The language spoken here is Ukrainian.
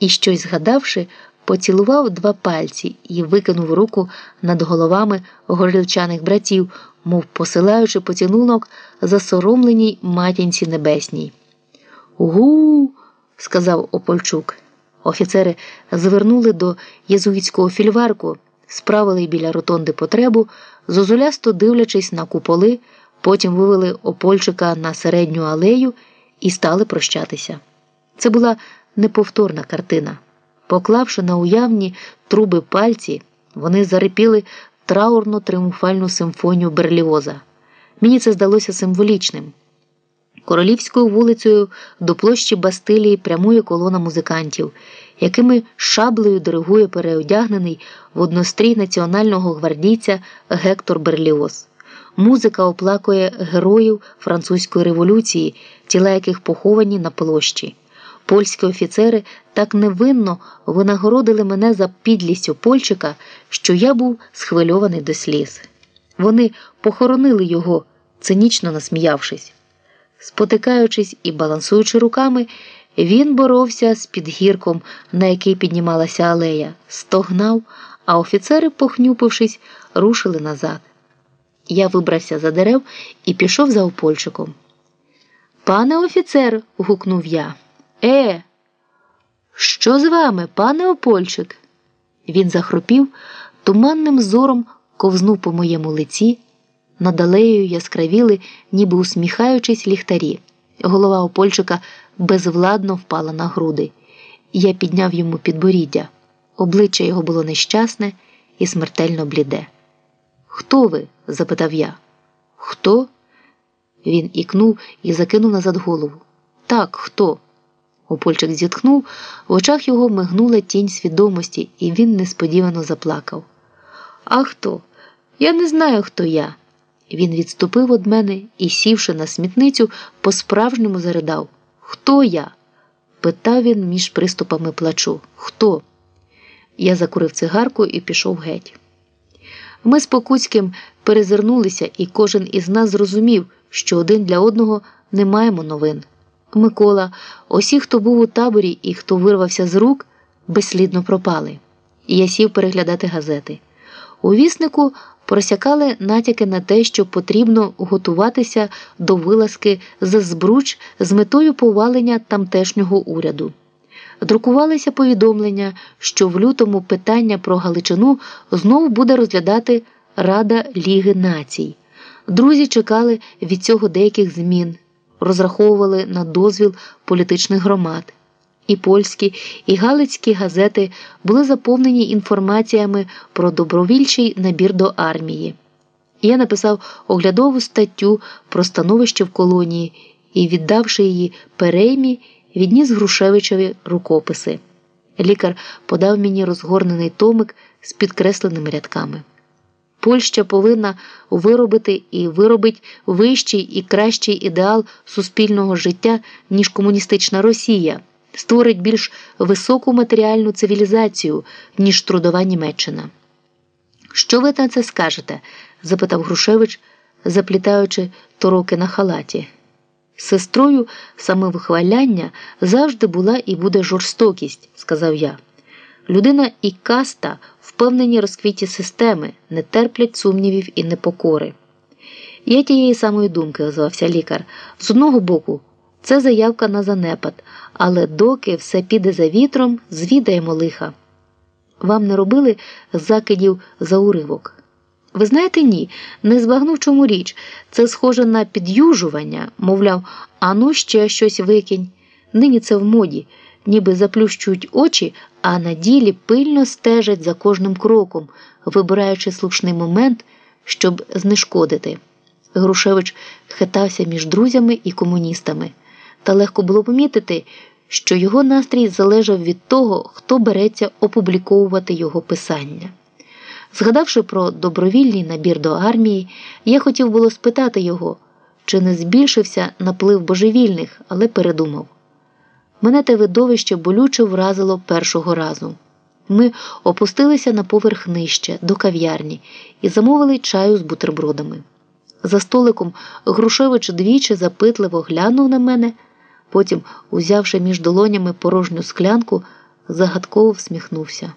і, щось згадавши, поцілував два пальці і викинув руку над головами горілчаних братів, мов посилаючи поцілунок засоромленій матінці небесній. Гу. сказав Опольчук. Офіцери звернули до єзуїтського фільварку, справили біля ротонди потребу, зозулясто дивлячись на куполи, потім вивели Опольчика на середню алею і стали прощатися. Це була неповторна картина. Поклавши на уявні труби пальці, вони зарипіли траурно тріумфальну симфонію Берліоза. Мені це здалося символічним. Королівською вулицею до площі Бастилії прямує колона музикантів, якими шаблею диригує переодягнений в однострій національного гвардійця Гектор Берліоз. Музика оплакує героїв французької революції, тіла яких поховані на площі. Польські офіцери так невинно винагородили мене за підлість Опольчика, що я був схвильований до сліз. Вони похоронили його, цинічно насміявшись. Спотикаючись і балансуючи руками, він боровся з підгірком, на який піднімалася алея, стогнав, а офіцери, похнюпившись, рушили назад. Я вибрався за дерев і пішов за Опольчиком. Пане офіцер, гукнув я. Е, що з вами, пане Опольчик? Він захропів, туманним зором ковзнув по моєму лиці. Над алеєю яскравіли, ніби усміхаючись, ліхтарі. Голова Опольчика безвладно впала на груди. Я підняв йому підборіддя. Обличчя його було нещасне і смертельно бліде. Хто ви? запитав я. Хто? Він ікнув і закинув назад голову. Так, хто? Опольчик зітхнув, в очах його мигнула тінь свідомості, і він несподівано заплакав. А хто? Я не знаю, хто я. Він відступив від мене і, сівши на смітницю, по-справжньому заридав. Хто я? питав він між приступами плачу. Хто? Я закурив цигарку і пішов геть. Ми з Покуцьким перезирнулися, і кожен із нас зрозумів, що один для одного не маємо новин. Микола, усі, хто був у таборі і хто вирвався з рук, безслідно пропали. Я сів переглядати газети. У віснику просякали натяки на те, що потрібно готуватися до вилазки з збруч з метою повалення тамтешнього уряду. Друкувалися повідомлення, що в лютому питання про Галичину знову буде розглядати Рада Ліги націй. Друзі чекали від цього деяких змін, розраховували на дозвіл політичних громад. І польські, і галицькі газети були заповнені інформаціями про добровільчий набір до армії. Я написав оглядову статтю про становище в колонії і, віддавши її переймі, відніс Грушевичеві рукописи. Лікар подав мені розгорнений томик з підкресленими рядками. Польща повинна виробити і виробить вищий і кращий ідеал суспільного життя, ніж комуністична Росія, створить більш високу матеріальну цивілізацію, ніж трудова Німеччина. Що ви на це скажете? запитав Грушевич, заплітаючи тороки на халаті. Сестрою самовихваляння завжди була і буде жорстокість, сказав я. Людина і каста впевнені розквіті системи, не терплять сумнівів і непокори. Я тієї самої думки, озвався лікар. З одного боку, це заявка на занепад, але доки все піде за вітром, звідаємо лиха. Вам не робили закидів за уривок? Ви знаєте, ні, не збагнув чому річ. Це схоже на під'южування, мовляв, ану ще щось викинь. Нині це в моді, ніби заплющують очі, а на ділі пильно стежать за кожним кроком, вибираючи слушний момент, щоб знешкодити. Грушевич хитався між друзями і комуністами, та легко було помітити, що його настрій залежав від того, хто береться опубліковувати його писання. Згадавши про добровільний набір до армії, я хотів було спитати його, чи не збільшився наплив божевільних, але передумав. Мене те видовище болюче вразило першого разу. Ми опустилися на поверх нижче, до кав'ярні, і замовили чаю з бутербродами. За столиком Грушевич двічі запитливо глянув на мене, потім, узявши між долонями порожню склянку, загадково всміхнувся.